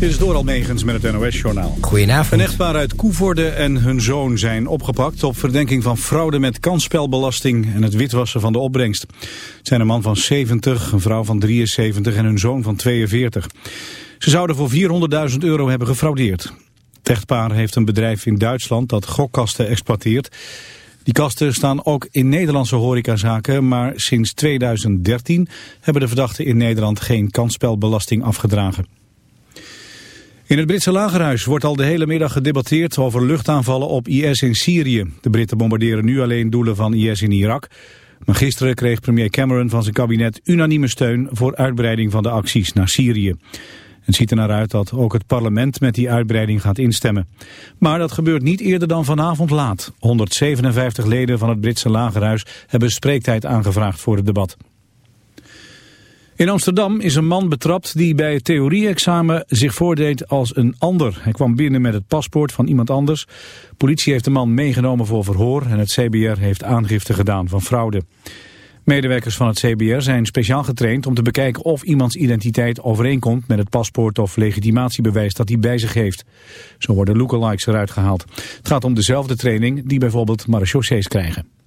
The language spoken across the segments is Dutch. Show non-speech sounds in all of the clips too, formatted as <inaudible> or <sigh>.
Dit is door Almegens met het NOS-journaal. Goedenavond. Een echtpaar uit Koevoorde en hun zoon zijn opgepakt... op verdenking van fraude met kansspelbelasting en het witwassen van de opbrengst. Het zijn een man van 70, een vrouw van 73 en hun zoon van 42. Ze zouden voor 400.000 euro hebben gefraudeerd. Het echtpaar heeft een bedrijf in Duitsland dat gokkasten exploiteert... Die kasten staan ook in Nederlandse horecazaken, maar sinds 2013 hebben de verdachten in Nederland geen kansspelbelasting afgedragen. In het Britse lagerhuis wordt al de hele middag gedebatteerd over luchtaanvallen op IS in Syrië. De Britten bombarderen nu alleen doelen van IS in Irak. Maar gisteren kreeg premier Cameron van zijn kabinet unanieme steun voor uitbreiding van de acties naar Syrië. Het ziet er naar uit dat ook het parlement met die uitbreiding gaat instemmen. Maar dat gebeurt niet eerder dan vanavond laat. 157 leden van het Britse lagerhuis hebben spreektijd aangevraagd voor het debat. In Amsterdam is een man betrapt die bij het theorie-examen zich voordeed als een ander. Hij kwam binnen met het paspoort van iemand anders. Politie heeft de man meegenomen voor verhoor en het CBR heeft aangifte gedaan van fraude. Medewerkers van het CBR zijn speciaal getraind om te bekijken of iemands identiteit overeenkomt met het paspoort of legitimatiebewijs dat hij bij zich heeft. Zo worden lookalikes eruit gehaald. Het gaat om dezelfde training die bijvoorbeeld marechaussees krijgen.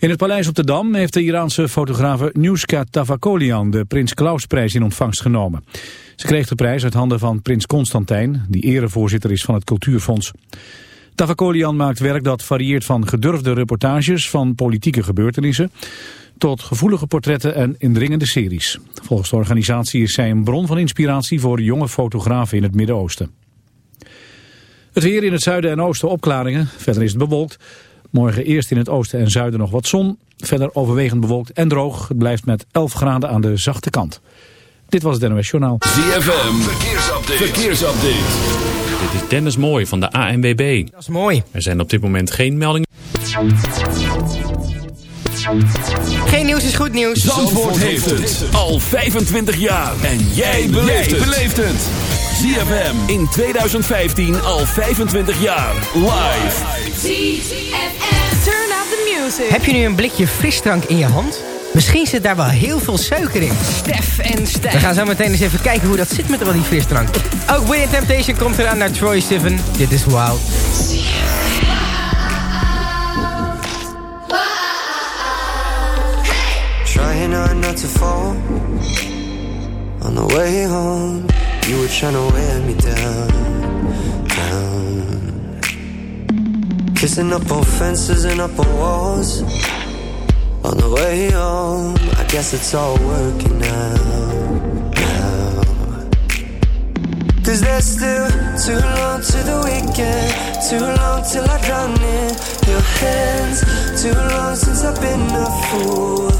In het paleis op de Dam heeft de Iraanse fotografe Nuska Tavakolian de Prins Klausprijs in ontvangst genomen. Ze kreeg de prijs uit handen van prins Constantijn, die erevoorzitter is van het Cultuurfonds. Tavakolian maakt werk dat varieert van gedurfde reportages van politieke gebeurtenissen tot gevoelige portretten en indringende series. Volgens de organisatie is zij een bron van inspiratie voor jonge fotografen in het Midden-Oosten. Het weer in het zuiden en oosten opklaringen, verder is het bewolkt. Morgen eerst in het oosten en zuiden nog wat zon. Verder overwegend bewolkt en droog. Het blijft met 11 graden aan de zachte kant. Dit was het NOS Journaal. ZFM, verkeersupdate. verkeersupdate. Dit is Dennis Mooi van de ANWB. Dat is mooi. Er zijn op dit moment geen meldingen. Geen nieuws is goed nieuws. Zandvoort heeft het al 25 jaar. En jij beleeft het. ZFM in 2015 al 25 jaar. Live. ZFM. Turn up the music. Heb je nu een blikje frisdrank in je hand? Misschien zit daar wel heel veel suiker in. Stef en Stef. We gaan zo meteen eens even kijken hoe dat zit met al die frisdrank. Ook Winnie Temptation komt eraan naar Troy Sivan. Dit is Wild. Trying hard not to fall On the way home You were trying to wear me down Down. Kissing up on fences and up on walls. On the way home I guess it's all working out. Now Cause there's still too long to the weekend Too long till I drown in your hands. Too long since I've been a fool.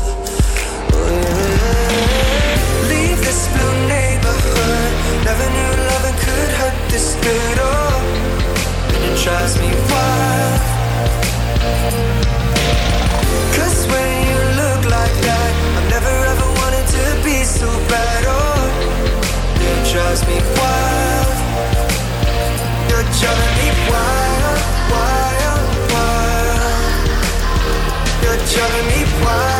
Oh, Leave this blue neighborhood. Never knew loving could hurt this good. Oh, and it drives me wild. Cause when you look like that, I never ever wanted to be so bad. Oh, it drives me wild. You're driving me wild, wild, wild. You're driving me wild,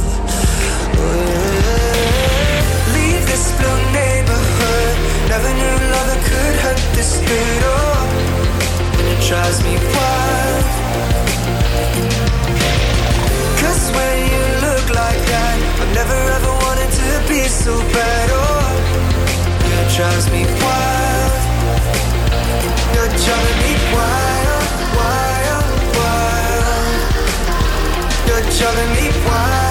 Leave this neighborhood. Never knew loving could hurt this good Oh, it drives me wild. Cause when you look like that I never ever wanted to be so bad. Oh, me wild. You're me wild, wild, wild. You're driving me wild,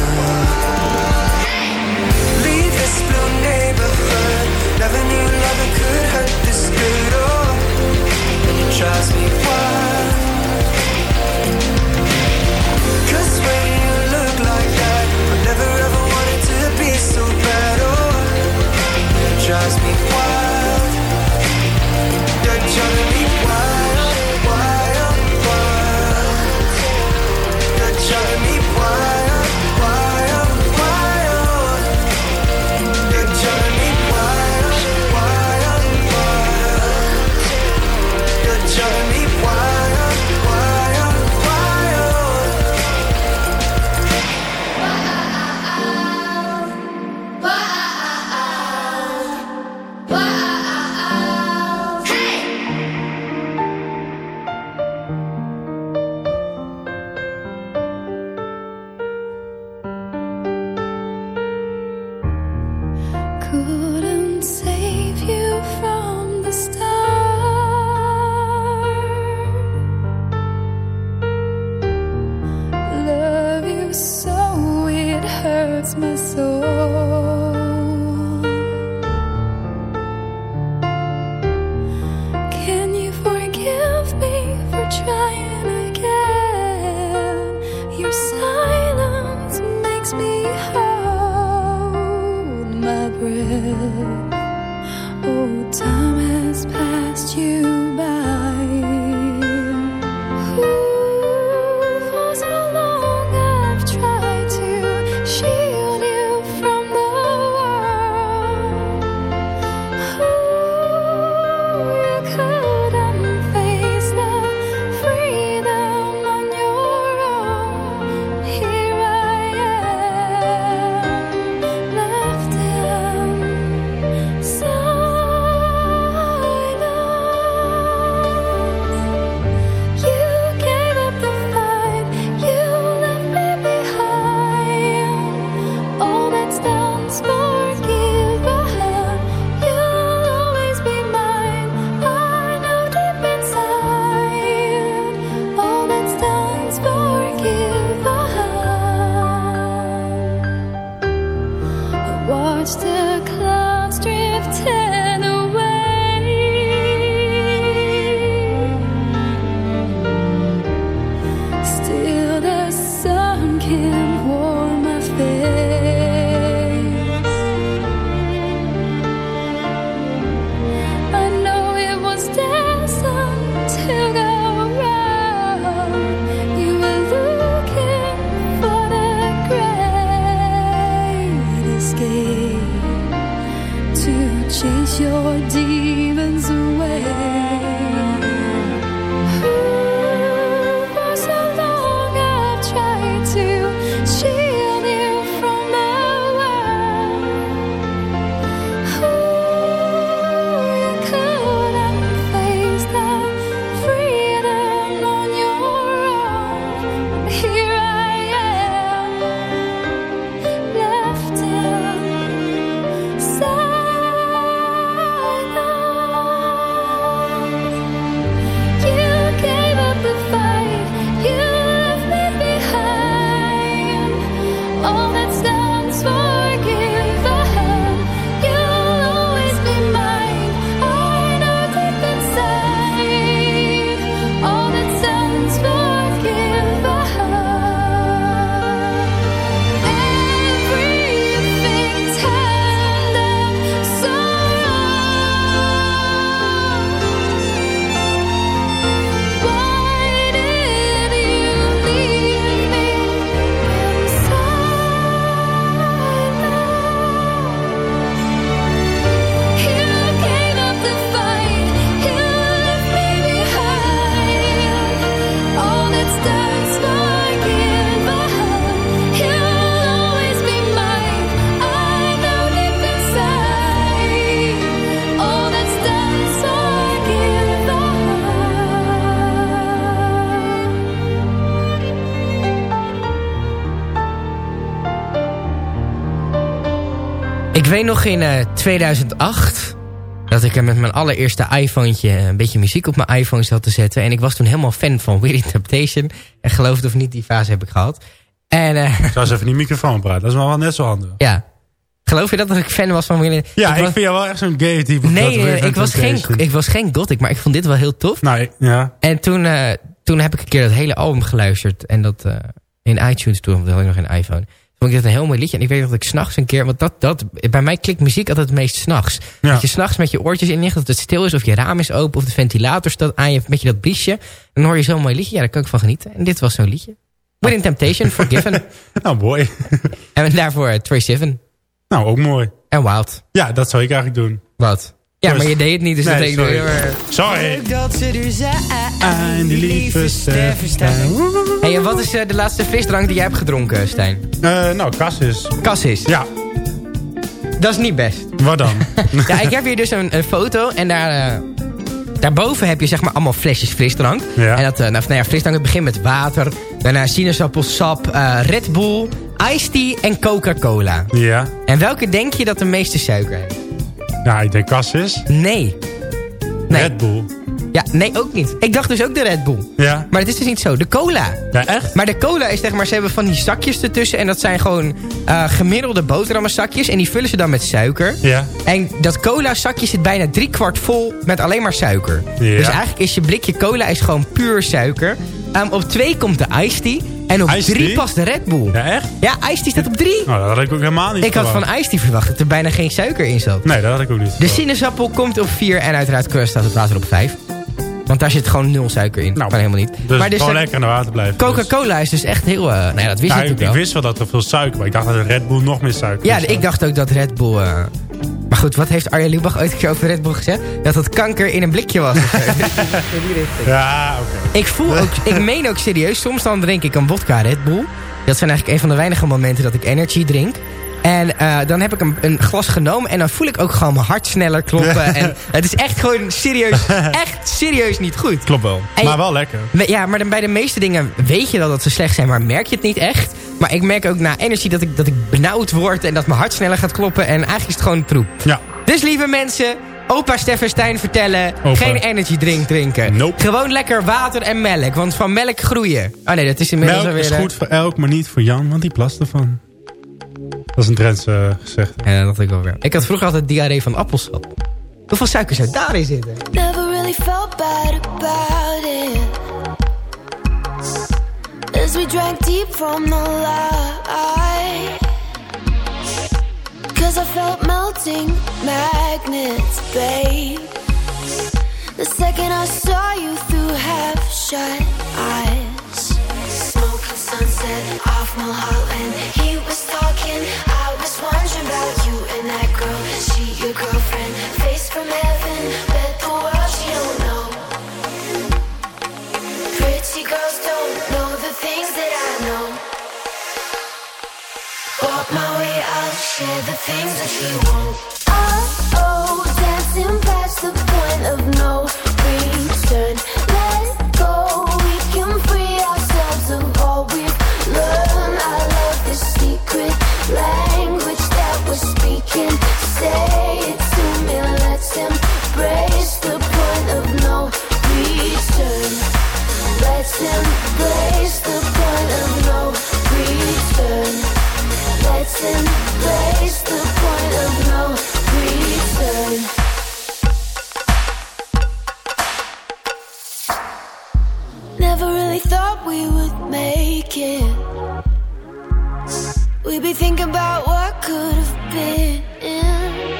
Trust me. Wild weet nog in eh, 2008 dat ik er met mijn allereerste iPhone een beetje muziek op mijn iPhone zat te zetten. En ik was toen helemaal fan van Willy Temptation. En geloof het of niet, die fase heb ik gehad. En eh, Ik zou eens even die microfoon praten. Dat is wel net zo handig. ja, geloof je dat, dat ik fan was van Willy? Ja, ik, was- vind jou wel echt zo'n gay type. Nee, ik was, geen, ik was geen gothic, maar ik vond dit wel heel tof. Nou, ja. En toen, eh, toen heb ik een keer dat hele album geluisterd. En dat eh, in iTunes toen, want had ik nog geen iPhone. Vond ik dat een heel mooi liedje. En ik weet dat ik s'nachts een keer... Want dat, dat, bij mij klikt muziek altijd het meest s'nachts. Ja. Dat je s'nachts met je oortjes in ligt. Dat het stil is of je raam is open. Of de ventilator staat aan je met je dat briesje. Dan hoor je zo'n mooi liedje. Ja, daar kan ik van genieten. En dit was zo'n liedje. Within Temptation, <laughs> Forgiven. Nou, mooi. En daarvoor uh, Troy Sivan. Nou, ook mooi. En Wild. Ja, dat zou ik eigenlijk doen. Wat? Ja, Dus- maar je deed het niet. Dus Nee, dat denk ik sorry. heel erg- Sorry. Dat ze er zijn. En die lieve. Hey, en wat is eh, de laatste frisdrank die jij hebt gedronken, Stijn? Eh, nou, Cassis. Cassis. Ja, Dat is niet best. wat dan? <laughs> Ja, ik heb hier dus een, een foto en daar, eh, daarboven heb je zeg maar allemaal flesjes frisdrank. Ja. En dat, eh, nou, nou ja, frisdrank het begint met water, daarna sinaasappelsap, eh Red Bull, Iced Tea en Coca-Cola. ja. En welke denk je dat de meeste suiker heeft? Nou, ik denk Cassis. Nee. Nee. Red Bull. Ja, nee, ook niet. Ik dacht dus ook de Red Bull. Ja. Maar het is dus niet zo. De cola. Ja, echt? Maar de cola is zeg maar, ze hebben van die zakjes ertussen. En dat zijn gewoon eh, gemiddelde boterhammenzakjes. En die vullen ze dan met suiker. Ja. En dat cola zakje zit bijna drie kwart vol met alleen maar suiker. Ja. Dus eigenlijk is je blikje cola is gewoon puur suiker. Ehm, op twee komt de iced tea. En op drie past de Red Bull. Ja, echt? Ja, tea staat op drie. Nou, dat had ik ook helemaal niet Ik had van tea verwacht dat er bijna geen suiker in zat. Nee, dat had ik ook niet De sinaasappel komt op 4 en uiteraard crush staat het water op 5. Want daar zit gewoon nul suiker in. Nou, kan helemaal niet. Dus maar dus gewoon lekker aan de water blijven. Coca-Cola is dus echt heel... eh nou ja, dat wist Ja, ik, natuurlijk ik wel. wist wel dat er veel suiker was. Ik dacht dat de Red Bull nog meer suiker Ja, was. ik dacht ook dat Red Bull... eh, Maar goed, wat heeft Arjen Lubach ooit een keer over Red Bull gezegd? Dat het kanker in een blikje was. In die richting. Ja, oké. ik voel ook... Ik meen ook serieus. Soms dan drink ik een vodka Red Bull. Dat zijn eigenlijk een van de weinige momenten dat ik energy drink. En eh, dan heb ik een, een glas genomen en dan voel ik ook gewoon mijn hart sneller kloppen. <laughs> en het is echt gewoon serieus, echt serieus niet goed. Klopt wel. En- Maar wel lekker. Ja, maar dan bij de meeste dingen weet je wel dat ze slecht zijn, maar merk je het niet echt. Maar ik merk ook na energie dat ik, dat ik benauwd word en dat mijn hart sneller gaat kloppen. En eigenlijk is het gewoon troep. Ja. Dus lieve mensen, opa Stefan Stijn vertellen, Opa. geen energy drink drinken. Nope. Gewoon lekker water en melk, want van melk groeien. Oh nee, dat is inmiddels Melk alweer... is eh, goed voor elk, maar niet voor Jan, want die plast ervan. Dat is een Drentse uh, gezegd. Ja, dat had ik wel weer. Ik had vroeger altijd diarree van appelsap. Hoeveel suiker zou daarin zitten? Never really felt bad about it. As we drank deep from the light. Cause I felt melting magnets, babe. The second I saw you through half shut eyes. Smoking sunset off Mulholland. He was talking, I was wondering about you and that girl. She your girlfriend, face from heaven, share the things that you won't. Oh, oh, dancing past the point of no return. Let go, we can free ourselves of all we've learned. I love the secret language that we're speaking. Say it to me, let's embrace the point of no return. Let's embrace the point of no return. Let's embrace we would make it. We'd be thinking about what could have been.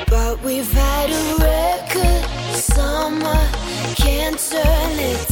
But we've had a record summer, can't turn it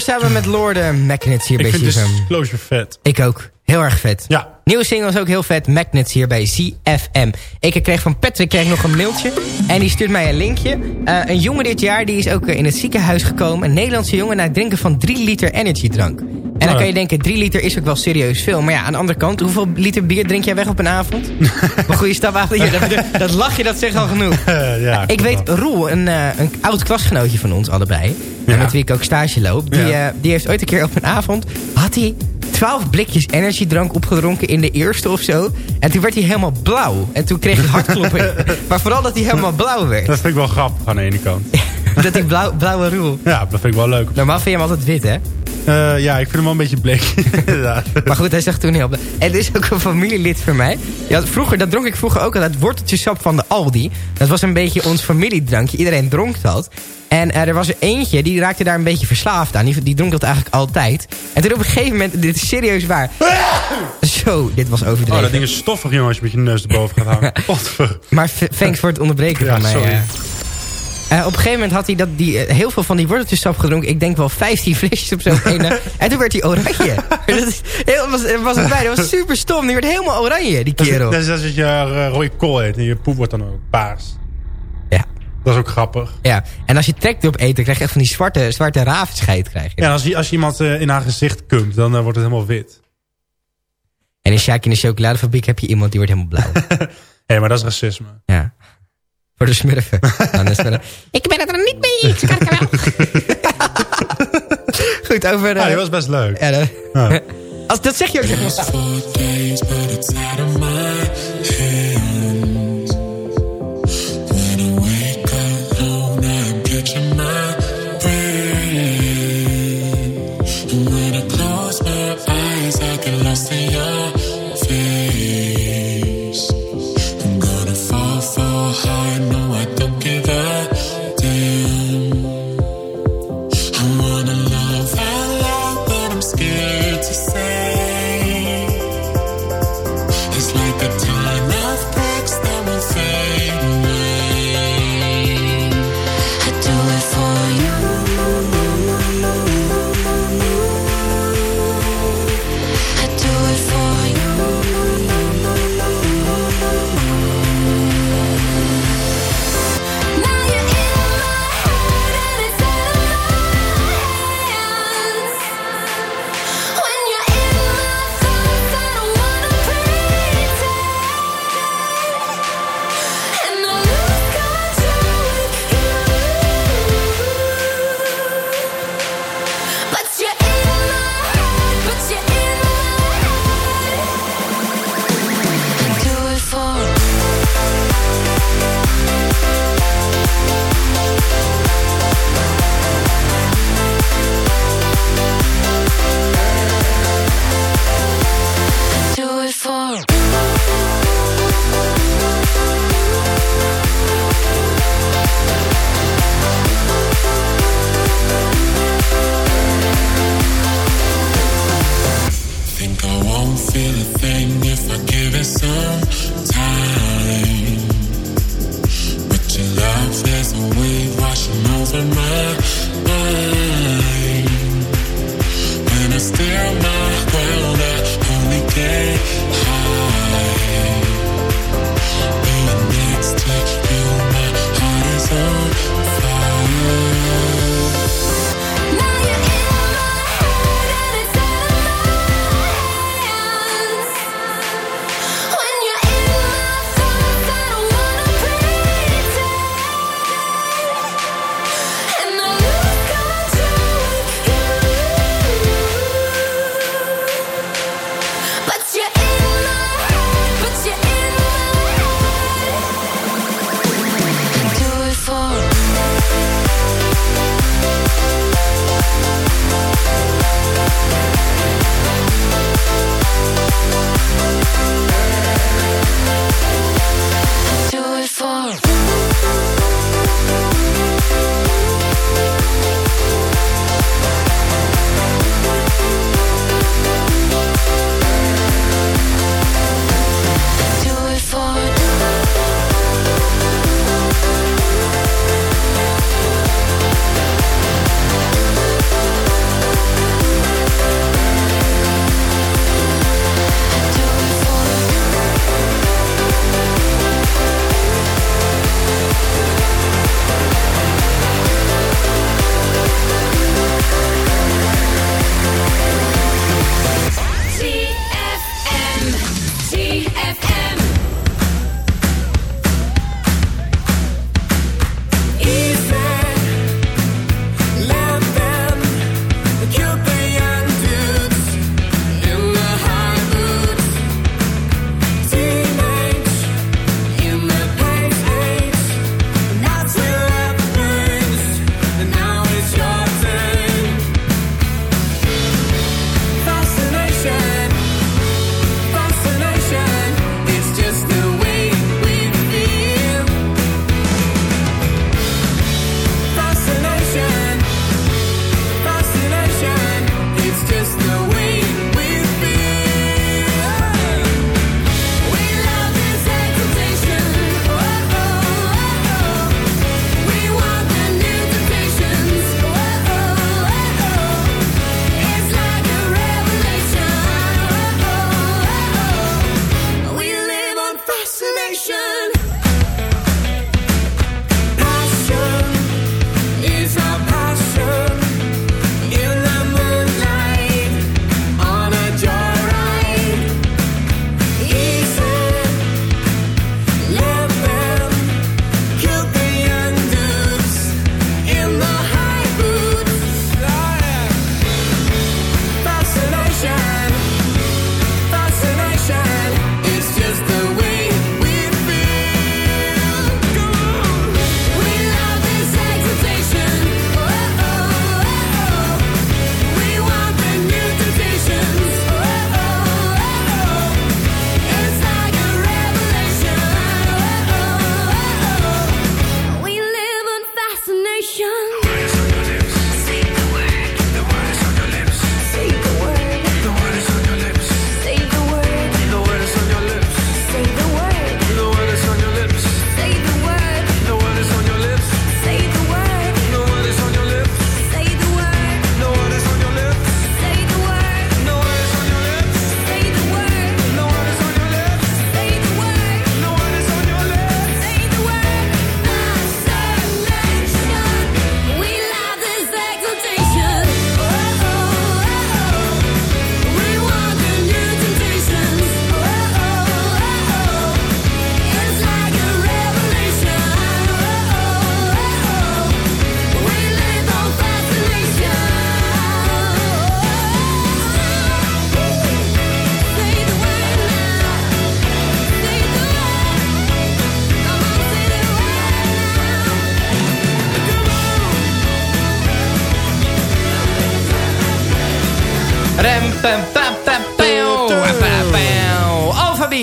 Samen met Lorde Magnets hier Ik bij vind CFM. Disclosure vet. Ik ook. Heel erg vet. Ja. Nieuwe single is ook heel vet. Magnets hier bij CFM. Ik kreeg van Patrick kreeg nog een mailtje. En die stuurt mij een linkje. Eh, een jongen dit jaar die is ook eh, in het ziekenhuis gekomen. Een Nederlandse jongen na het drinken van 3 liter energiedrank. En dan Oh. kan je denken, 3 liter is ook wel serieus veel. Maar ja, aan de andere kant, hoeveel liter bier drink jij weg op een avond? <laughs> een goede stap achter je. Dat, dat lach je, dat zegt al genoeg. <laughs> Ja, Ik weet. Roel, een, eh, een oud klasgenootje van ons allebei. Met wie ik ook stage loop. Die, eh, die heeft ooit een keer op een avond... had hij 12 blikjes energiedrank opgedronken in de eerste of zo. En toen werd hij helemaal blauw. En toen kreeg hij hartklopping. <laughs> maar vooral dat hij helemaal blauw werd. Dat vind ik wel grappig aan de ene kant. <laughs> dat hij blauw, blauwe Roel. Ja, dat vind ik wel leuk. Normaal vind je hem altijd wit, hè? Eh, ja, ik vind hem wel een beetje bleek. <laughs> ja. Maar goed, hij zegt toen heel... En er is ook een familielid voor mij. Ja, vroeger, dat dronk ik vroeger ook altijd worteltjesap van de Aldi. Dat was een beetje ons familiedrankje. Iedereen dronk dat. En eh, er was er eentje, die raakte daar een beetje verslaafd aan. Die, die dronk dat eigenlijk altijd. En toen op een gegeven moment, dit is serieus waar. Zo, dit was Oh, overdreven. dat ding is stoffig, jongen, als je met je neus erboven gaat hangen. <laughs> Godver. Maar thanks voor het onderbreken Ja, van mij. sorry. eh. Eh, op een gegeven moment had hij dat, die, eh, heel veel van die worteltjessap gedronken. Ik denk wel 15 flesjes op zo'n ene. En toen werd hij oranje. <laughs> dat is, heel, was, was het bij. Dat was super stom. Die werd helemaal oranje, die Dat is, kerel. dat is als je uh, rode kool eet en je poep wordt dan ook paars. Ja. Dat is ook grappig. Ja, en als je trekt op eten, krijg je echt van die zwarte, zwarte ravenscheid. Krijg je. Ja, als je, als je iemand eh, in haar gezicht kumt, dan eh, wordt het helemaal wit. En in Sjaak in de chocoladefabriek heb je iemand die wordt helemaal blauw. <laughs> Hé, maar dat is racisme. ja. Voor de smurfen. <laughs> Is het wel- Ik ben het er niet mee eens, karkawel. <laughs> Goed, over... Ja, eh, die was best leuk. ja, dat- Ja. <laughs> als, dat zeg je ook.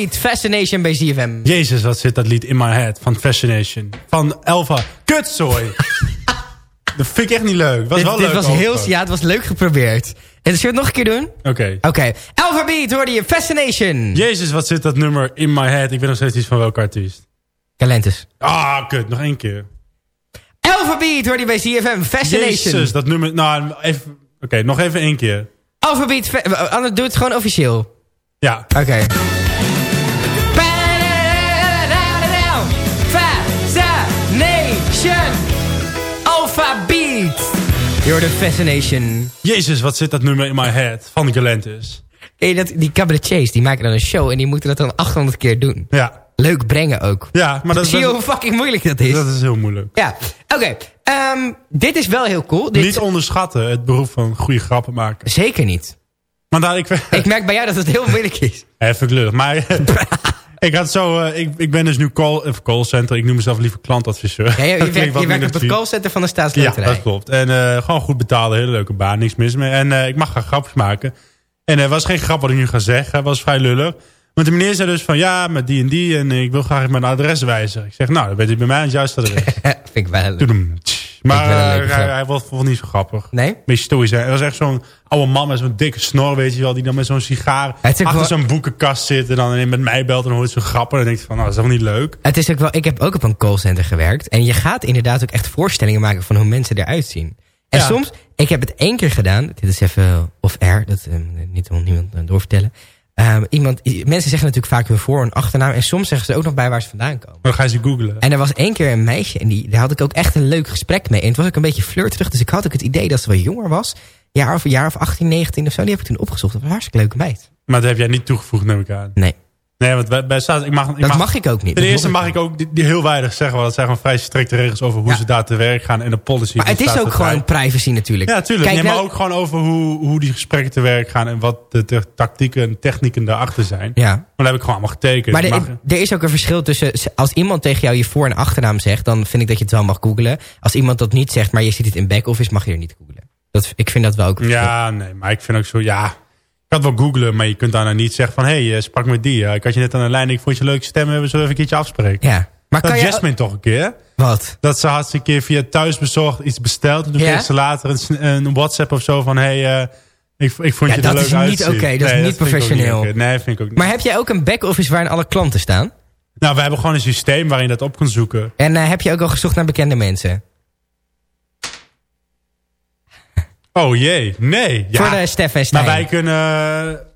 Fascination bij ZFM. Jezus, wat zit dat lied in my head van Fascination. Van Elva. Kutzooi. <laughs> dat vind ik echt niet leuk. Was dit, wel dit leuk was heel, ja, het was leuk geprobeerd. En zullen we het nog een keer doen? Oké. Oké. Alphabeat hoorde je Fascination. Jezus, wat zit dat nummer in my head. Ik weet nog steeds iets van welke artiest. Calentes. Ah, kut. Nog één keer. Alphabeat hoorde je bij ZFM. Fascination. Jezus, dat nummer... Nou, even... Oké, nog even één keer. Alphabeat, fa- eh, Anders doe het gewoon officieel. Ja. Oké. Je hoorde Fascination. Jezus, wat zit dat nummer in my head. Van Galantis. Hey, dat, die cabaretiers, die maken dan een show en die moeten dat dan 800 keer doen. Ja. Leuk brengen ook. Ja, maar dat, Zie je hoe fucking moeilijk dat is? dat is heel moeilijk. Ja, oké. ehm, dit is wel heel cool. Dit... Niet onderschatten het beroep van goede grappen maken. Zeker niet. Maar daar, ik, Ik merk bij jou dat het heel moeilijk is. <laughs> Even kleurig. Maar <laughs> ik had zo... eh, ik, ik ben dus nu call, of callcenter. Ik noem mezelf liever klantadviseur. Ja, je, werkt, je werkt op het callcenter van de Ja, staatsloterij. dat klopt. En eh, gewoon goed betalen. Hele leuke baan. Niks mis mee. En ik mag graag grapjes maken. En er was geen grap wat ik nu ga zeggen. Het was vrij lullig. Want de meneer zei dus van... Ja, met die en die. En ik wil graag mijn adres wijzigen. Ik zeg, nou, dan weet je bij mij het juiste adres. <laughs> Vind ik wel leuk. Maar eh, hij, hij vond, vond niet zo grappig. Nee? Beetje stoïsch. Hij was echt zo'n oude man met zo'n dikke snor, weet je wel. Die dan met zo'n sigaar achter wel- zo'n boekenkast zit. En dan met mij belt en hoort zo'n grappen. En dan denk je van, nou, dat is toch niet leuk. Het is ook wel, ik heb ook op een callcenter gewerkt. En je gaat inderdaad ook echt voorstellingen maken van hoe mensen eruit zien. En Ja. soms, ik heb het één keer gedaan. Dit is even off-air, dat eh, niet wil niemand eh, doorvertellen. Ehm, iemand, mensen zeggen natuurlijk vaak hun voor- en achternaam. En soms zeggen ze ook nog bij waar ze vandaan komen. Dan ga je ze googlen. En er was één keer een meisje en die, daar had ik ook echt een leuk gesprek mee. En het was ook een beetje flirterig. Dus ik had ook het idee dat ze wel jonger was. Jaar of, jaar of 18, 19 of zo. Die heb ik toen opgezocht. Dat was een hartstikke leuke meid. Maar dat heb jij niet toegevoegd, neem ik aan. Nee, Nee, want bij, bij ik mag, ik dat mag, mag ik ook niet. Ten eerste mag ik ook die, die heel weinig zeggen. Want het zijn gewoon vrij strikte regels over hoe Ja. ze daar te werk gaan. En de policy. Maar het is ook gewoon privacy natuurlijk. Ja, tuurlijk. Kijk, nee, maar ook gewoon over hoe, hoe die gesprekken te werk gaan. En wat de, de tactieken en technieken daarachter zijn. Ja. Maar dat heb ik gewoon allemaal getekend. Maar er, mag- er is ook een verschil tussen... Als iemand tegen jou je voor- en achternaam zegt... dan vind ik dat je het wel mag googlen. Als iemand dat niet zegt, maar je ziet het in back-office... mag je er niet googlen. Dat, ik vind dat wel ook... Ja, nee, maar ik vind ook zo, ja... Kan het wel googlen, maar je kunt daarna niet zeggen van... hé, hey, eh, sprak met die. Ik had je net aan de lijn, ik vond je leuke stem. We zullen even een keertje afspreken. Ja. Maar Dat kan je... Jasmine toch een keer. Wat? Dat ze had ze een keer via thuisbezorgd iets besteld. En toen Ja? kreeg ze later een, WhatsApp of zo van... hé, hey, eh, ik, ik vond Ja, je dat er leuk is niet uitzien. oké, dat is niet professioneel. nee, vind ik ook niet. Maar heb jij ook een back-office waarin alle klanten staan? Nou, we hebben gewoon een systeem waarin je dat op kan zoeken. En eh, heb je ook al gezocht naar bekende mensen? Oh jee, nee. Ja, Voor de Stef en maar wij kunnen...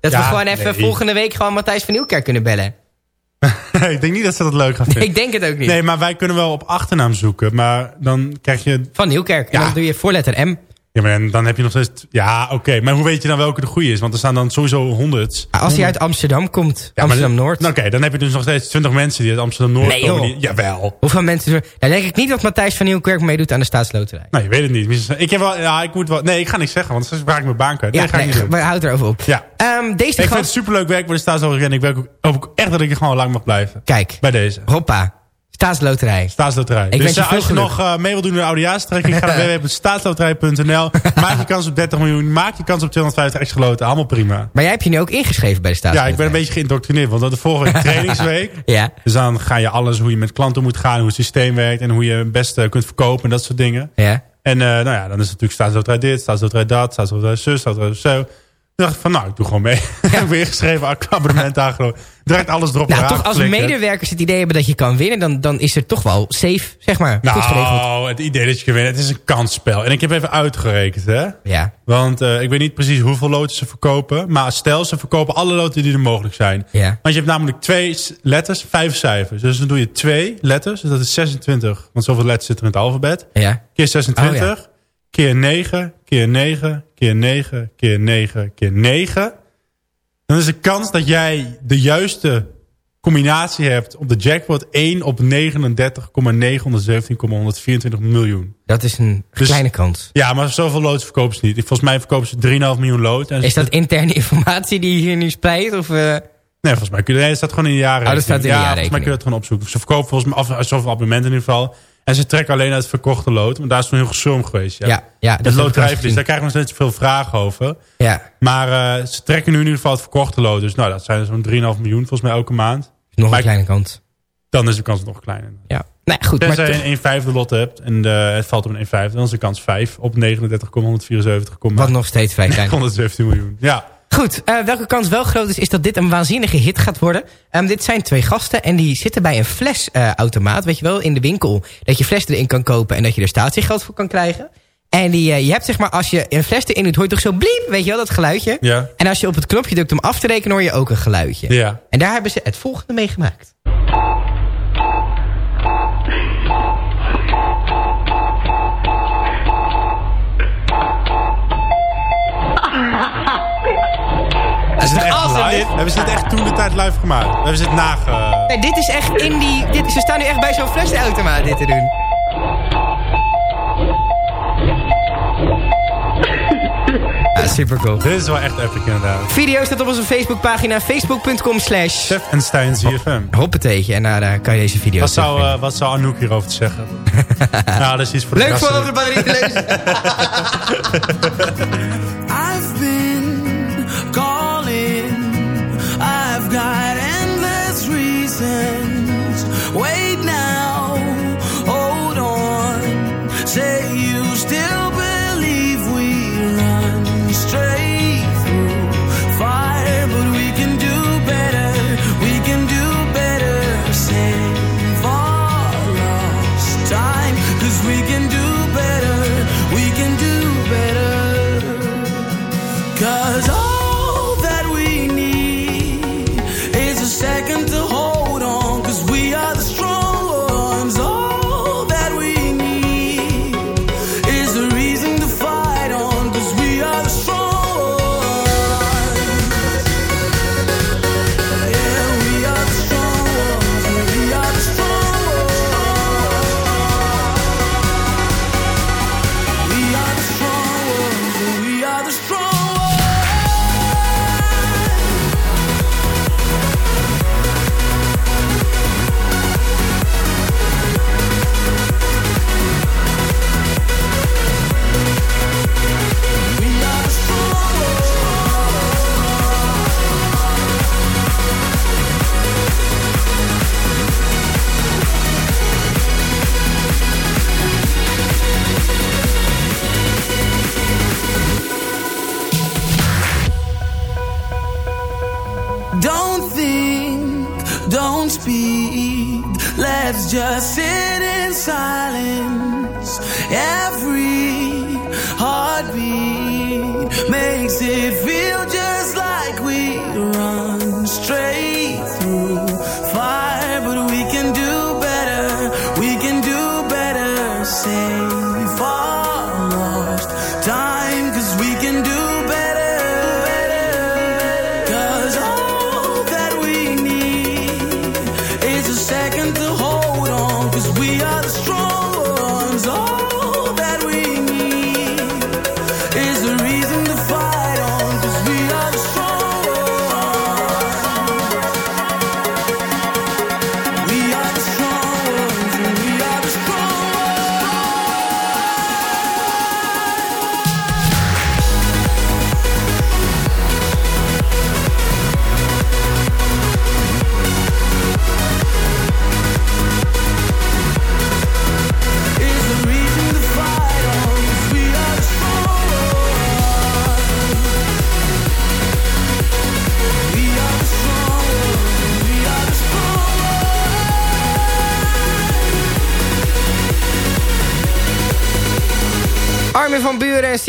Dat ja, we gewoon even nee. volgende week gewoon Matthijs van Nieuwkerk kunnen bellen. <laughs> ik denk niet dat ze dat leuk gaan vinden. <laughs> Ik denk het ook niet. Nee, maar wij kunnen wel op achternaam zoeken. Maar dan krijg je... Van Nieuwkerk. En Ja. dan doe je voorletter M. Ja, maar dan- heb je nog steeds... Ja, oké. Maar hoe weet je dan welke de goede is? Want er staan dan sowieso honderd. Als hij uit Amsterdam komt. Ja, Amsterdam-Noord. dan- Oké, dan heb je dus nog steeds twintig mensen die uit Amsterdam-Noord Nee, komen. Die, jawel. Hoeveel mensen... er- Dan denk ik niet dat Matthijs van Nieuwkerk meedoet aan de staatsloterij. Nee, je weet het niet. Ik heb wel... Ja, ik moet wel... Nee, ik ga niks zeggen, want straks vraag ik mijn baan kwijt. Nee, Ja, ga ik niet houden erover op. Ja. Ehm, deze Ik vind het superleuk werk voor de staatsloterij. En ik werk ook, hoop ook echt dat ik er gewoon lang mag blijven. Kijk, Bij deze. hoppa. Staatsloterij. Staatsloterij. Ik dus als je nog eh, mee wilt doen in de oudejaarstrekking, ga naar <laughs> www.staatsloterij.nl. Maak je kans op 30 miljoen. Maak je kans op 250 extra loten. Allemaal prima. Maar jij hebt je nu ook ingeschreven bij de Ja, staatsloterij. ik ben een beetje geïndoctrineerd. Want dat de vorige week <laughs> trainingsweek. Ja, Dus dan ga je alles, hoe je met klanten moet gaan, hoe het systeem werkt en hoe je het beste kunt verkopen en dat soort dingen. ja. En eh, nou ja, dan is het natuurlijk staatsloterij dit, staatsloterij dat, staatsloterij zus, staatsloterij zo. Dacht van, nou, ik doe gewoon mee. <laughs> Ik heb weer geschreven, abonnement aangenomen. Direct alles erop Nou, toch als medewerkers het idee hebben dat je kan winnen... dan, dan is het toch wel safe, zeg maar. Nou, het idee dat je kan winnen, het is een kansspel. En ik heb even uitgerekend, hè. Ja, Want eh, ik weet niet precies hoeveel loten ze verkopen. Maar stel, ze verkopen alle loten die er mogelijk zijn. ja. Want je hebt namelijk twee letters, vijf cijfers. Dus dan doe je twee letters, dus dat is 26. Want zoveel letters zitten in het alfabet. Ja. Keer 26, Oh, keer 9, keer 9, keer 9, keer 9, keer 9. Dan is de kans dat jij de juiste combinatie hebt op de jackpot 1 op 39,917,124 miljoen. Dat is een Dus- kleine kans. Ja, maar zoveel loodsen verkopen ze niet. Volgens mij verkopen ze 3,5 miljoen lood. En Is dat interne informatie die je hier nu splijt? Of, eh, Nee, volgens mij kun je, nee, dat staat gewoon in de jaarrekening. Oh, dat staat in de ja, volgens mij kun je dat gewoon opzoeken. Ze verkopen volgens mij af, zoveel abonnementen in ieder geval. En ze trekken alleen uit het verkochte lood. Want daar is toen heel gesum geweest. Ja, ja, ja, Het loterijverlies, gezien. daar krijgen we nog steeds veel vragen over. Ja, Maar eh, ze trekken nu in ieder geval het verkochte lood. Dus nou, dat zijn zo'n 3,5 miljoen volgens mij elke maand. nog Maar een kleine kans. Dan is de kans nog kleiner. Ja. Nee, goed. Maar Tenzij je een 1 vijfde lot hebt en eh, het valt op een 1 vijfde, dan is de kans 5 op 39,174,117 wat nog steeds vrij klein. <laughs> miljoen. Ja, Goed, eh, welke kans wel groot is, is dat dit een waanzinnige hit gaat worden. Ehm, dit zijn twee gasten en die zitten bij een flesautomaat, weet je wel, in de winkel. Dat je fles erin kan kopen en dat je er statiegeld voor kan krijgen. En die, eh, je hebt zeg maar, als je een fles erin doet, hoor je toch zo bliep, weet je wel, dat geluidje. ja, En als je op het knopje drukt om af te rekenen, hoor je ook een geluidje. ja. En daar hebben ze het volgende mee gemaakt. Hebben ze het echt toen de tijd live gemaakt? Hebben ze het nage... Nee, dit is echt in die... Dit, ze staan nu echt bij zo'n flesautomaat dit te doen. <laughs> Ja, super cool. Dit is wel echt epic inderdaad. Video staat op onze Facebookpagina. Facebook.com slash... Chef en Stijn ZFM. Hoppeteetje. En daar eh, kan je deze video Wat zou, eh, wat zou Anouk hierover te zeggen? <laughs> nou, dat is iets voor de Leuk voor over de batterie te lezen. <laughs>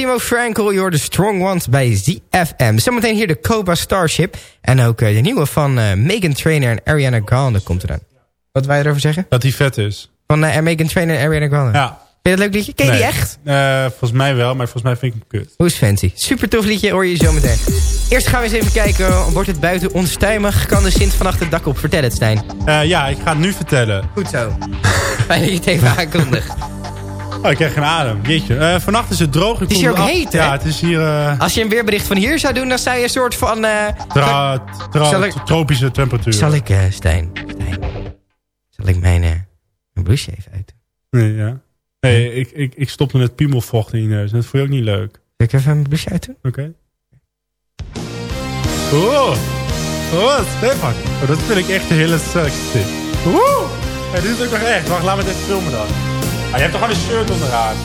Simo Frankel, you're the strong ones bij ZFM. Zometeen hier de Cobra Starship. En ook eh, de nieuwe van eh, Megan Trainer en Ariana Grande komt eraan. Wat wij erover zeggen? Dat die vet is. Van eh, Megan Trainer en Ariana Grande. Ja. Vind je dat leuk liedje? Ken je die echt? Volgens mij wel, maar volgens mij vind ik hem kut. Hoe is fancy? Super tof liedje, hoor je zo meteen. Eerst gaan we eens even kijken, wordt het buiten onstuimig? Kan de Sint vannacht het dak op? Vertel het, Stijn. Ja, ik ga het nu vertellen. Goed zo. <laughs> Fijn dat je het even aankondigt. Oh, ik krijg geen adem. Jeetje. Eh, vannacht is het droog. Het is hier ook heet, hè? Ja, het is hier eh, Als je een weerbericht van hier zou doen, dan zou je een soort van... tra- tra- Zal ik- tropische temperatuur. Zal ik, Stijn, Stijn, zal ik mijn, mijn blouseje even uit? Nee, ja. Nee, ik, ik, ik stopte net piemelvocht in je neus. Dat vond je ook niet leuk. Zal ik even mijn blouseje uit doen? Oké. Oh, oh, Stefan. Oh, dat vind ik echt een hele sexy. Ja, dit is ook nog echt. Wacht, laat me het even filmen dan. Ah, je hebt toch gewoon een shirt onderaan?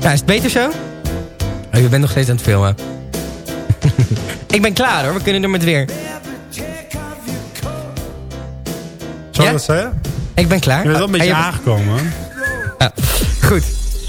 Ja, is het beter zo? Oh, je bent nog steeds aan het filmen. <laughs> ik ben klaar hoor, we kunnen er met weer. Ja? ik dat zeggen? Ik ben klaar. Je bent wel een Oh, beetje en je- aangekomen. Goed.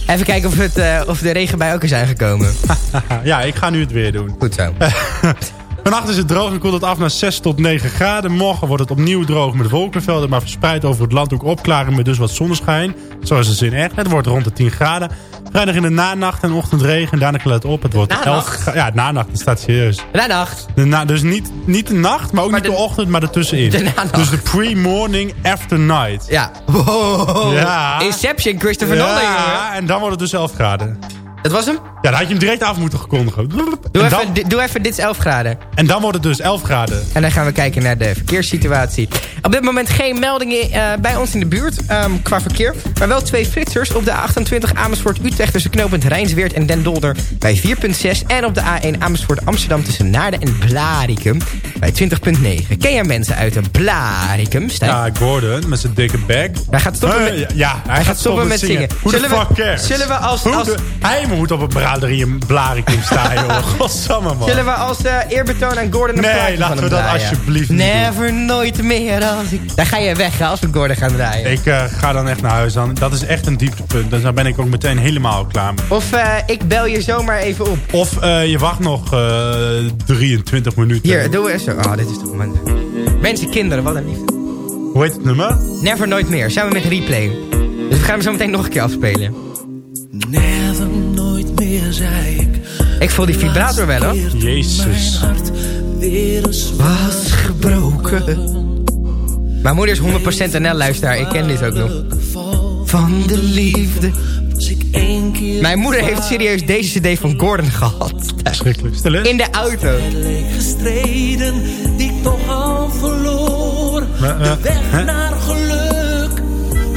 Even kijken of, het, eh, of de regenbui ook is aangekomen. <laughs> ja, ik ga nu het weer doen. Goed zo. <laughs> Vannacht is het droog en koelt het af naar 6 tot 9 graden. Morgen wordt het opnieuw droog met wolkenvelden, maar verspreid over het land ook opklaren met dus wat zonneschijn. Zoals de zin echt. Het wordt rond de 10 graden. Vrijdag in de nanacht en ochtendregen. Daarna klaart het op. Het wordt 11 Nanacht? graden. Ja, nanacht. Dat staat serieus. Na nacht. De na, dus niet, niet de nacht, maar ook Maar niet de, de- ochtend, maar ertussenin. de nanacht. Dus de pre-morning after night. Ja. Wow. Ja. Inception, Christopher Nolan. Ja, en dan wordt het dus 11 graden. Dat was hem? Ja, dan had je hem direct af moeten kondigen. Doe, En even, dan, doe even, dit is 11 graden. en dan wordt het dus 11 graden. En dan gaan we kijken naar de verkeerssituatie. Op dit moment geen meldingen eh, bij ons in de buurt ehm, qua verkeer. Maar wel twee flitsers op de A28 Amersfoort-Utrecht... tussen knooppunt Rijnsweert en Den Dolder bij 4.6. En op de A1 Amersfoort-Amsterdam tussen Naarden en Blarikum bij 20.9. Ken jij mensen uit de Blarikum, Stijn? Ja, Gordon met zijn dikke bek. Hij gaat stoppen met, ja, hij, hij gaat stoppen met zingen. Hoe de Zullen we- fuck cares? zullen we als- als- hij moet op een braderie een blarikum staan, joh. <laughs> Godsamme, man. Zullen we als eh, eerbetoon aan Gordon een Nee, plaatje laten we dat draaien? alsjeblieft niet Never, nooit meer als ik... Dan ga je weg hè, als we Gordon gaan draaien. Ik eh, ga dan echt naar huis. Dan. Dat is echt een dieptepunt. Dus daar ben ik ook meteen helemaal klaar mee. Of eh, ik bel je zomaar even op. Of eh, je wacht nog eh 23 minuten. Hier, doe eens zo. Oh, dit is toch man. Mensen, kinderen, wat een liefde. Hoe heet het nummer? Never, nooit meer. Samen met replay. Dus we gaan hem zo meteen nog een keer afspelen. Never, nooit meer, zei ik. Ik voel die vibrator wel, hoor. Jezus. Mijn hart weer eens Was gebroken. Mijn moeder is 100% NL-luisteraar. Ik ken dit ook nog. Van de liefde. Mijn moeder heeft serieus deze cd van Gordon gehad. Schrikkelijk. In de auto. gestreden, die ik toch al verloor. De weg naar geluk,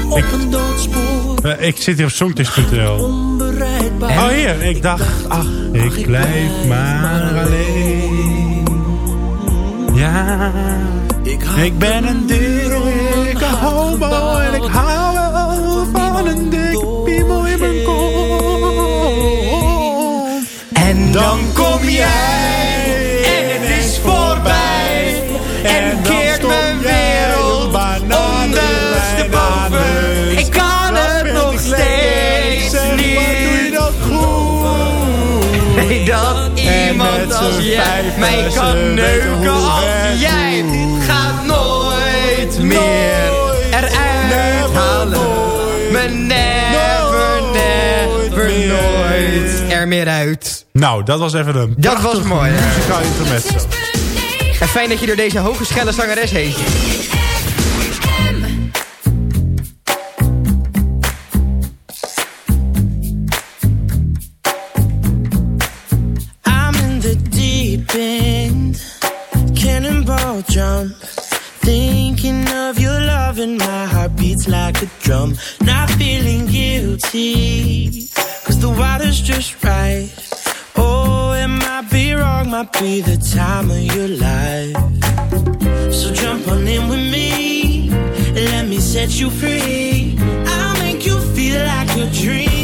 op Ik- een doodspoor. Ik zit hier op songtips.nl. Oh hier, ik dacht, ach, ik blijf maar alleen. Ja, ik ben een dikke homo en ik hou wel van een dik piemel in mijn kont. En Dan kom jij als jij mij kan neuken als jij. Dit gaat nooit meer eruit halen. Me never, never, nooit er meer uit. Nou, dat was even een Dat was mooi, muzikaal intermezzo. En fijn dat je door deze hoge schelle zangeres heen jump. Thinking of your love and my heart beats like a drum. Not feeling guilty, cause the water's just right. Oh, it might be wrong, might be the time of your life. So jump on in with me, let me set you free. I'll make you feel like you're dreaming.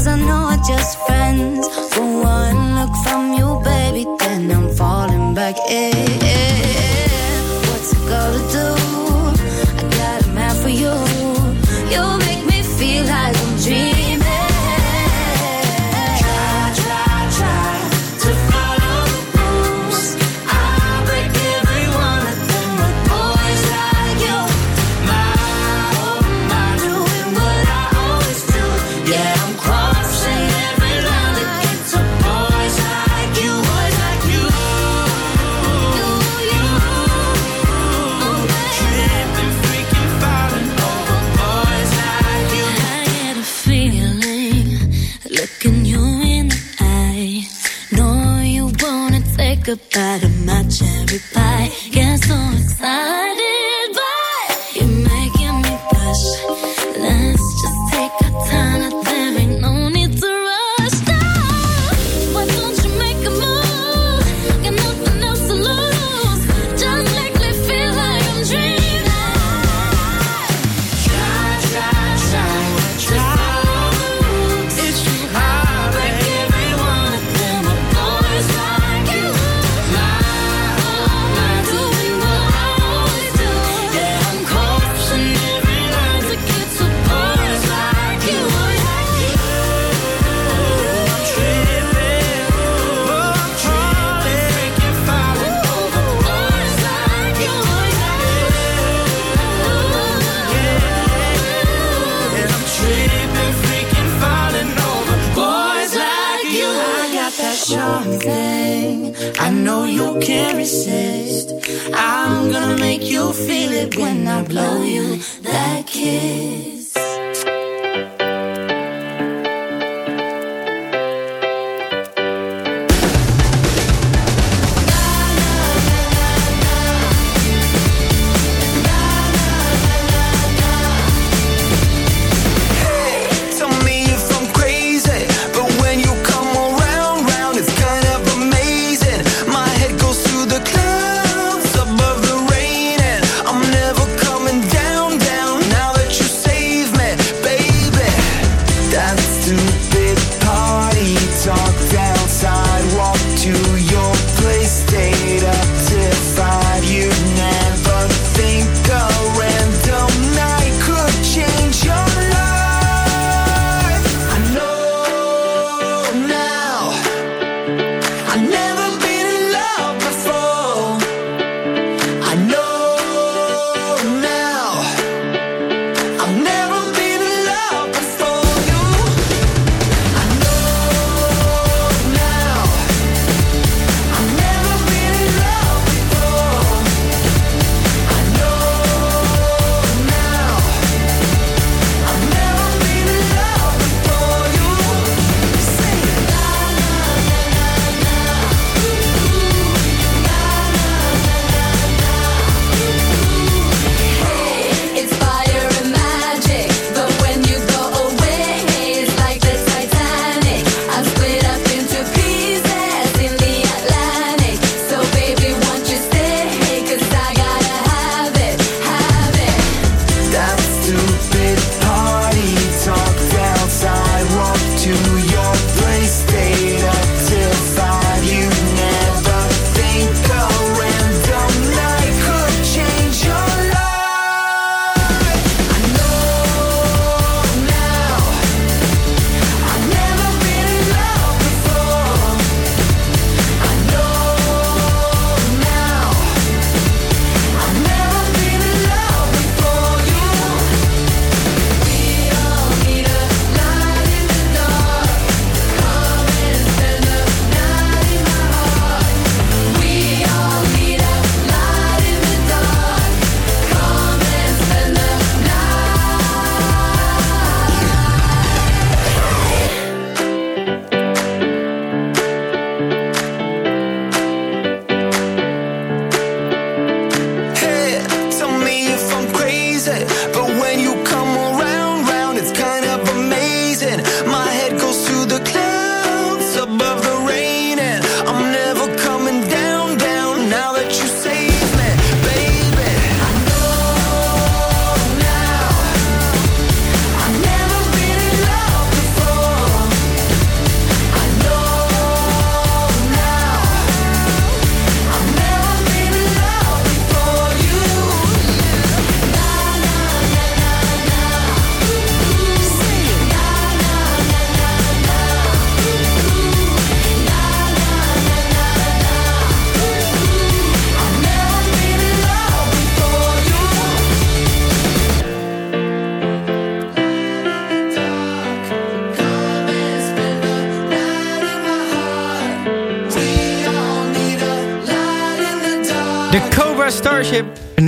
Cause I know we're just friends. For one look from you, baby, then I'm falling back in.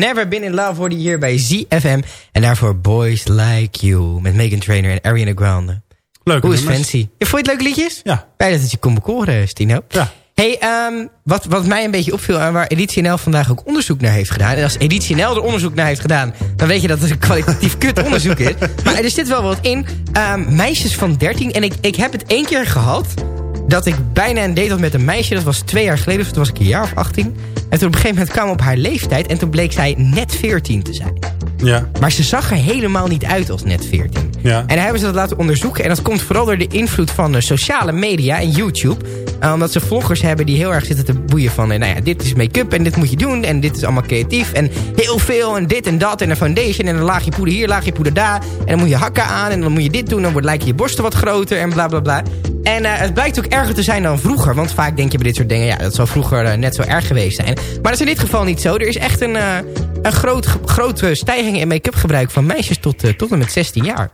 Never Been in Love worden hier bij ZFM. En daarvoor Boys Like You. Met Megan Trainor en Ariana Grande. Leuke Hoe is. Fancy? Ja, vond je het leuke liedjes? Ja. Blij dat je kon bekoren, Stino. Ja. Hey, ehm, wat, wat mij een beetje opviel en waar Editie NL vandaag ook onderzoek naar heeft gedaan. En als Editie NL er onderzoek naar heeft gedaan, dan weet je dat het een kwalitatief kut onderzoek is. <laughs> Maar er zit wel wat in. Ehm, meisjes van 13. En ik, ik heb het één keer gehad dat ik bijna een date had met een meisje. Dat was twee jaar geleden, dus toen was ik een jaar of 18. En toen op een gegeven moment kwam op haar leeftijd. En toen bleek zij net 14 te zijn. Ja. Maar ze zag er helemaal niet uit als net 14. Ja. En daar hebben ze dat laten onderzoeken. En dat komt vooral door de invloed van eh, sociale media en YouTube. Eh, omdat ze vloggers hebben die heel erg zitten te boeien van... eh, nou ja, dit is make-up en dit moet je doen. En dit is allemaal creatief. En heel veel en dit en dat. En een foundation en een laagje poeder hier, laagje poeder daar. En dan moet je hakken aan en dan moet je dit doen. Dan wordt, lijken je borsten wat groter en bla bla bla. En eh, het blijkt ook erger te zijn dan vroeger. Want vaak denk je bij dit soort dingen... ja, dat zou vroeger net zo erg geweest zijn. Maar dat is in dit geval niet zo. Er is echt een, een groot, grote stijging in make-up gebruik... van meisjes tot, tot en met 16 jaar.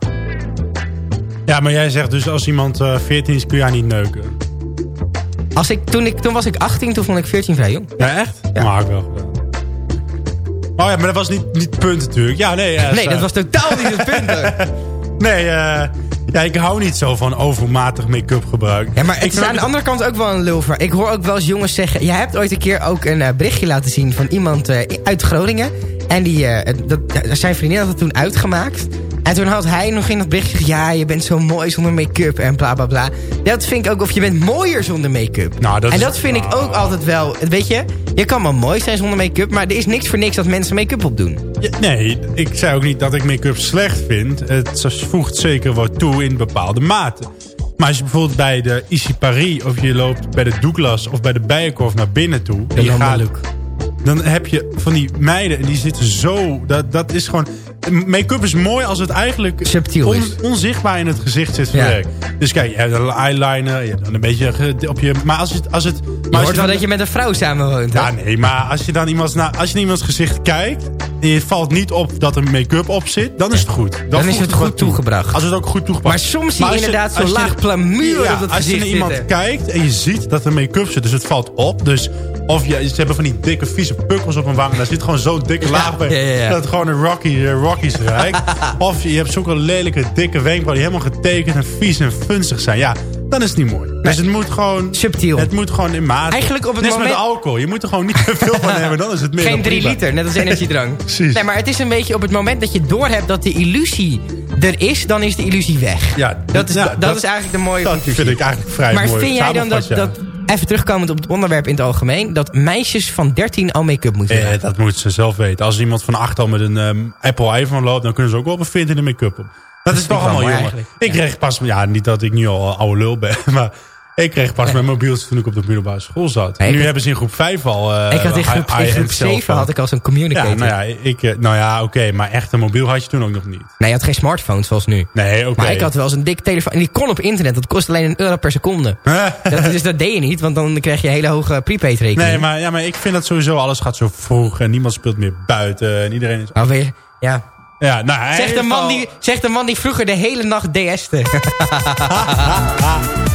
ja, maar jij zegt dus als iemand eh 14 is kun je haar niet neuken. Als ik, toen, ik, toen was ik 18, toen vond ik 14 vrij jong. Ja, echt? Ja. Maar ik wel. Oh ja, maar dat was niet, niet het punt natuurlijk. Ja, nee. eh, Nee, zo- dat was totaal niet het punt. <laughs> Nee, eh, ja, ik hou niet zo van overmatig make-up gebruik. Ja, maar het ik is aan de andere kant ook wel een lul voor. Ik hoor ook wel eens jongens zeggen... Jij hebt ooit een keer ook een eh, berichtje laten zien van iemand eh, uit Groningen. En die, eh, dat, zijn vriendin had het toen uitgemaakt. En toen had hij nog in dat berichtje gezegd... Ja, je bent zo mooi zonder make-up en bla bla bla. Dat vind ik ook, of je bent mooier zonder make-up. Nou, dat en is- dat vind ik ook altijd wel... Weet je, je kan wel mooi zijn zonder make-up... maar er is niks voor niks dat mensen make-up opdoen. Ja, nee, ik zei ook niet dat ik make-up slecht vind. Het voegt zeker wat toe in bepaalde mate. Maar als je bijvoorbeeld bij de Issy Paris... of je loopt bij de Douglas of bij de Bijenkorf naar binnen toe... en je gaat, Luc. Dan heb je van die meiden en die zitten zo... Dat, dat is gewoon... Make-up is mooi als het eigenlijk Subtiel is. onzichtbaar in het gezicht zit Ja. Dus kijk, je hebt een eyeliner, je hebt dan een beetje op je... Maar als het... Als het maar Je als hoort wel dat je met een vrouw samenwoont. ja, nee, maar als je dan iemands, na, als je naar iemands gezicht kijkt... en je valt niet op dat er make-up op zit... dan is het goed. Dan is het goed toe. toegebracht. Als het ook goed toegebracht Maar soms zie je inderdaad zo'n laag plamuur ja, op Als je naar iemand zitten. kijkt en je ziet dat er make-up zit... dus het valt op, dus... Of je, ze hebben van die dikke vieze pukkels op hun wang. Daar zit gewoon zo'n dikke laag bij. ja, ja, ja. Dat het gewoon een Rocky, eh, Rockies rijdt. <laughs> of je, hebt zulke lelijke dikke wenkbrauwen... die helemaal getekend en vies en funzig zijn. Ja, dan is het niet mooi. Dus het moet gewoon... Subtiel. Het moet gewoon in maat. Eigenlijk op het Net moment- met alcohol. Je moet er gewoon niet te veel van <laughs> hebben. Dan is het meer Geen drie liter, net als energiedrank. <laughs> Precies. Nee, maar het is een beetje op het moment dat je doorhebt dat de illusie er is, dan is de illusie weg. Ja, dat is, ja, dat, dat- is eigenlijk de mooie Dat conclusie. vind ik eigenlijk vrij Maar mooi. vind jij dan dat, ja. dat, even terugkomend op het onderwerp in het algemeen, dat meisjes van 13 al make-up moeten Eh, dragen? dat moet ze zelf weten. Als iemand van acht al met een ehm, Apple iPhone loopt... dan kunnen ze ook wel op een 14 de make-up op. Dat, is toch allemaal jongen. eigenlijk. Ik kreeg pas... Ja, niet dat ik nu al oude lul ben... <laughs> maar ik kreeg pas mijn mobieltje toen ik op de middelbare school zat. Nu hebben ze in groep 5 al... eh, ik had in groep, in groep high-end 7 cellphone. had ik al zo'n communicator. Ja, nou ja, ik, eh, nou ja oké. maar echt een mobiel had je toen ook nog niet. Nee, je had geen smartphone zoals nu. Nee, oké. Maar ik had wel eens een dikke telefoon. En die kon op internet. Dat kost alleen een euro per seconde. <laughs> Dat, dus dat deed je niet. Want dan kreeg je een hele hoge prepaid rekening. Nee, maar, ja, maar ik vind dat sowieso alles gaat zo vroeg... en niemand speelt meer buiten en iedereen is... Oh, weer, ja. Ja, nou, Zegt de, man die, zegt de man die vroeger de hele nacht DS'te. <laughs> <laughs>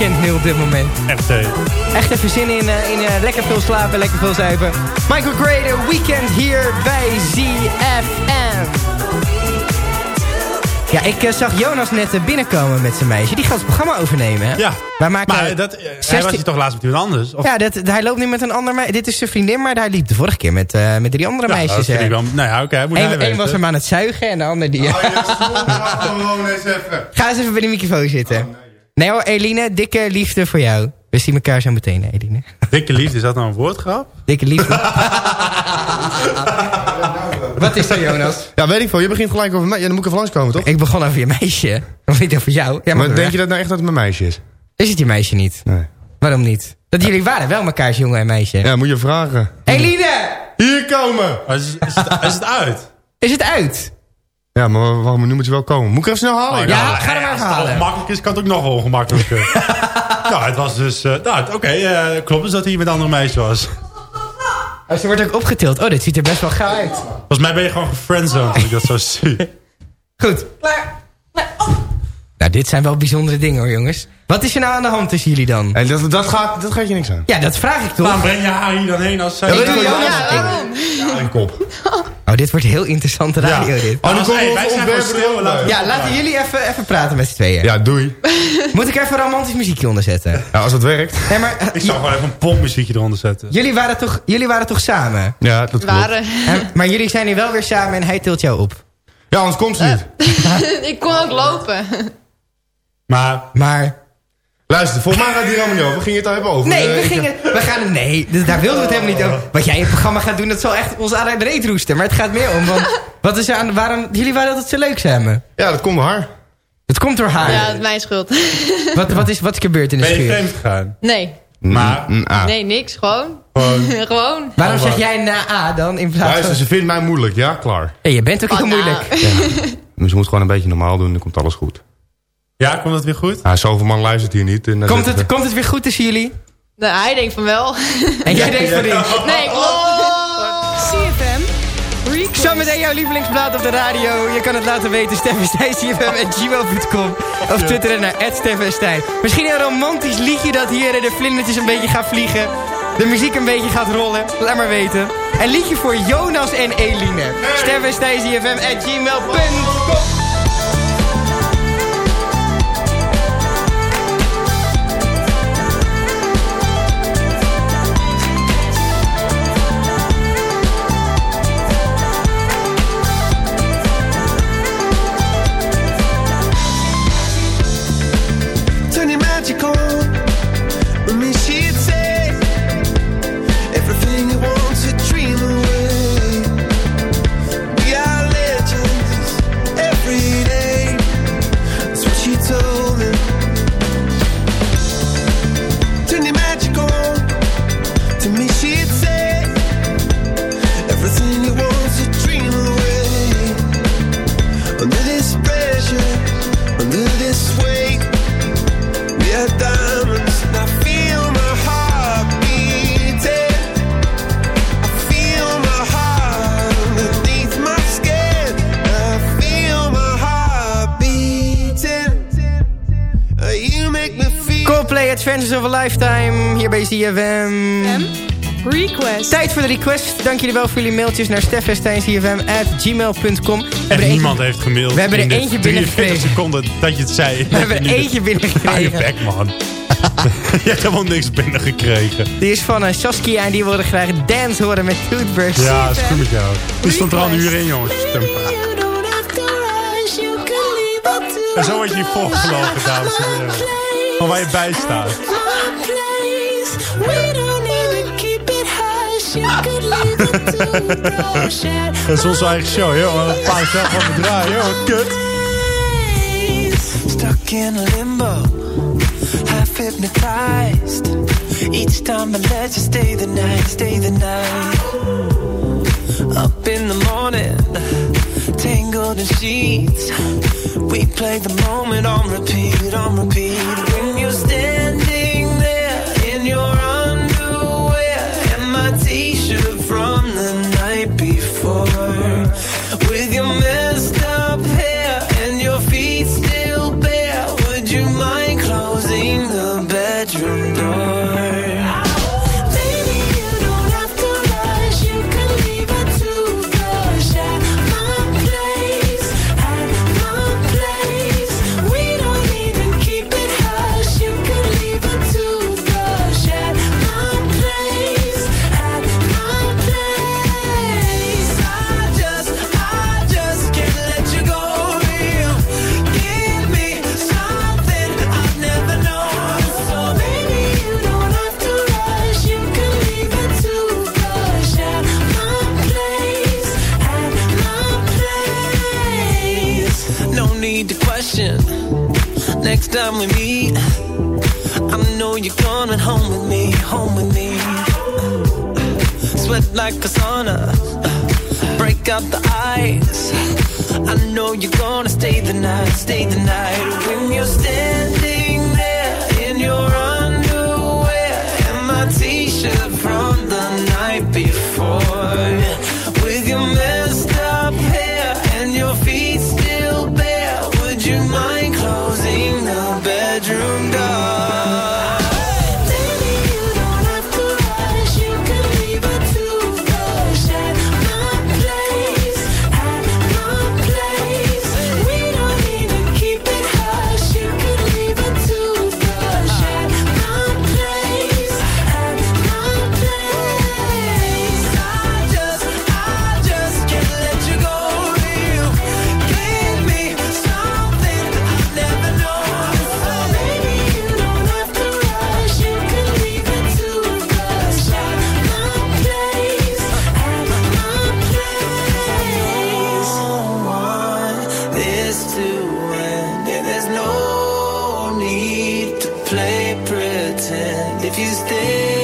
weekend nu op dit moment. Echt, eh, Echt even zin in, eh, in eh, lekker veel slapen, lekker veel zuipen. Michael Gray, de weekend hier bij ZFM. Ja, ik zag Jonas net binnenkomen met zijn meisje. Die gaat het programma overnemen, hè? ja. Wij maken... Maar dat, hij 16 was hier toch laatst met iemand anders? Of, Ja, dat, hij loopt nu met een ander meisje. Dit is zijn vriendin, maar hij liep de vorige keer met, met drie andere Ja, meisjes. dat wel, nou ja, oké. moet hij Eén was hem aan het zuigen en de ander die... Gewoon eens even. Ga eens even bij de microfoon zitten. Nee hoor, Eline, dikke liefde voor jou. We zien elkaar zo meteen, Eline. Dikke liefde, is dat nou een woordgrap? Dikke liefde. <laughs> Wat is er, Jonas? Ja, weet ik veel. Je begint gelijk over mij. Ja, dan moet ik even langskomen, toch? Ik begon over je meisje. Of niet over jou. Ja, maar denk je dat nou echt dat het mijn meisje is? Is het je meisje niet? Nee. Waarom niet? Dat jullie waren wel mekaars jongen en meisje. Ja, moet je vragen. Eline! Hier komen! Is, is, het, is het uit? Is het uit? Ja, maar waarom nu moet je wel komen? Moet ik even snel halen? Oh, Ja, ga er maar Als even het halen. ongemakkelijk is, kan het ook nog wel ongemakkelijker. <laughs> nou, het was dus... eh, nou, oké, eh, klopt dus dat hij hier met andere meisjes was. Oh, ze wordt ook opgetild. Oh, dit ziet er best wel gaaf uit. Volgens mij ben je gewoon gefriendzoned als ik dat zo <laughs> zie. Goed. Klaar. Nou, dit zijn wel bijzondere dingen hoor, jongens. Wat is er nou aan de hand tussen jullie dan? En dat, dat, gaat, dat geeft je niks aan. Ja, dat vraag ik toch? Waarom breng je haar hier dan heen als zij... Ja, waarom? Ja, een kop. Oh, dit wordt heel interessante radio, dit. Oh, dan komen hey, ontwerpen we- Ja, laten jullie even, even praten met z'n tweeën. Ja, doei. <laughs> Moet ik even een romantisch muziekje onderzetten? Ja, als dat werkt. Nee, maar eh, Ik zou gewoon even een popmuziekje eronder zetten. jullie, waren toch, jullie waren toch samen? Ja, dat klopt. Waren. En- maar jullie zijn nu wel weer samen en hij tilt jou op. Ja, anders komt ze niet. <laughs> ik kon ook lopen. Maar Maar... Luister, volgens mij gaat het hier allemaal niet over. Ging je het daar hebben over? Nee, Eh, we ik- gingen... We gaan... Nee, dus daar wilden we het helemaal niet over. Wat jij in het programma gaat doen, dat zal echt ons aan de reet roesten. Maar het gaat meer om, want... <laughs> Wat is er aan... Waarom... Jullie waren altijd zo leuk samen. Ja, dat komt door haar. Het komt door haar. Ja, dat is mijn schuld. <laughs> Wat, wat, is, wat is gebeurd in de ben je schuur? vreemd gegaan? Nee. Maar- Mm, ah. Nee, niks. Gewoon. Gewoon... <laughs> Gewoon. Waarom Oh, zeg jij na A dan in plaats Luister, van... ze vindt mij moeilijk. Ja, klaar. Hey, je bent ook heel Oh, nou. moeilijk. Maar ze moet gewoon een beetje normaal doen, dan komt alles goed. Ja, komt dat weer goed? Ah, zoveel man luistert hier niet. En Komt het, komt het weer goed tussen jullie? Nou, hij denkt van wel. <laughs> En jij denkt van niet. <laughs> Nee, klopt. CFM. Request. Zometeen jouw lievelingsblad op de radio. Je kan het laten weten. Stefan Stijn, CFM.gmail.com. Of twitteren naar Stefan Stijn. Misschien een romantisch liedje dat hier de vlindertjes een beetje gaat vliegen. De muziek een beetje gaat rollen. Laat maar weten. Een liedje voor Jonas en Eline. Stefan Stijn, Lifetime. Hier bij CFM. Request. Tijd voor de request. Dank jullie wel voor jullie mailtjes naar steffensteincfm.gmail.com. En niemand heeft gemaild. We hebben er eentje 43 binnengekregen. seconden dat je het zei. We hebben er eentje Ga je binnengekregen. bek, man. <laughs> Je hebt helemaal niks binnengekregen. Die is van eh, Saskia en die wilde graag dance horen met Toothbrush. Ja, dat is goed met jou. Die stond er al een uur in, jongens. En zo word je hier volgelopen, dames en heren. Van waar je bij staat. Dat is onze eigen show, joh. Een paar zelf van me draaien, joh. Kut. Stuck in limbo, half hypnotized. Each time I let you stay the night, stay the night. Up in the morning, tangled in sheets. We play the moment on repeat, on repeat. When you're standing If you stay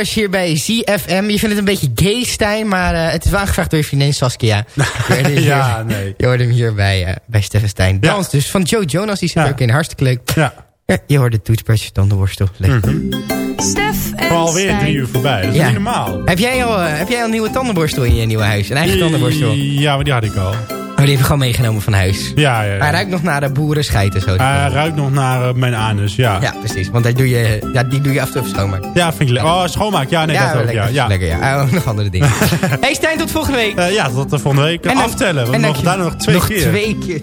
Toothbrush hier bij ZFM. Je vindt het een beetje gay, Stijn, maar eh, het is wel aangevraagd door je vriendin Saskia. <laughs> Je hoorde hem hier- Ja, nee. Je hoorde hem hier bij, eh, bij Steffen Stijn. Ja. Dans dus van Joe Jonas, die zit Ja. ook in. Hartstikke leuk. Ja. Je hoorde Toothbrush, tandenborstel. Leuk. Stef en Gewoon alweer Stijn. drie uur voorbij. Dat is Ja. niet normaal. Heb jij, al, eh, heb jij al een nieuwe tandenborstel in je nieuwe huis? Een eigen tandenborstel? Ja, maar die had ik al. Oh, die heb je gewoon meegenomen van huis. Ja, ja, ja. Hij ruikt nog naar de boerenscheit en zo. Hij ruikt nog naar eh, mijn anus, ja. ja, precies. Want daar doe je, ja, die doe je af en toe schoonmaken. Ja, vind ik leuk. Oh, schoonmaak. Ja, nee, dat ook. lekker, Ja, ja. lekker, ja. Oh, nog andere dingen. <laughs> hey Stijn, tot volgende week. Eh, ja, tot de volgende week. En Aftellen, want we mogen daarna nog twee nog keer. twee keer.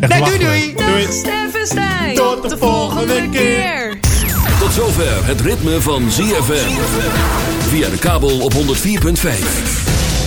Echt Nou, doei, doei. Doei. Dag Stef en Stijn. Tot de volgende keer. Tot zover het ritme van ZFM. Via de kabel op 104.5.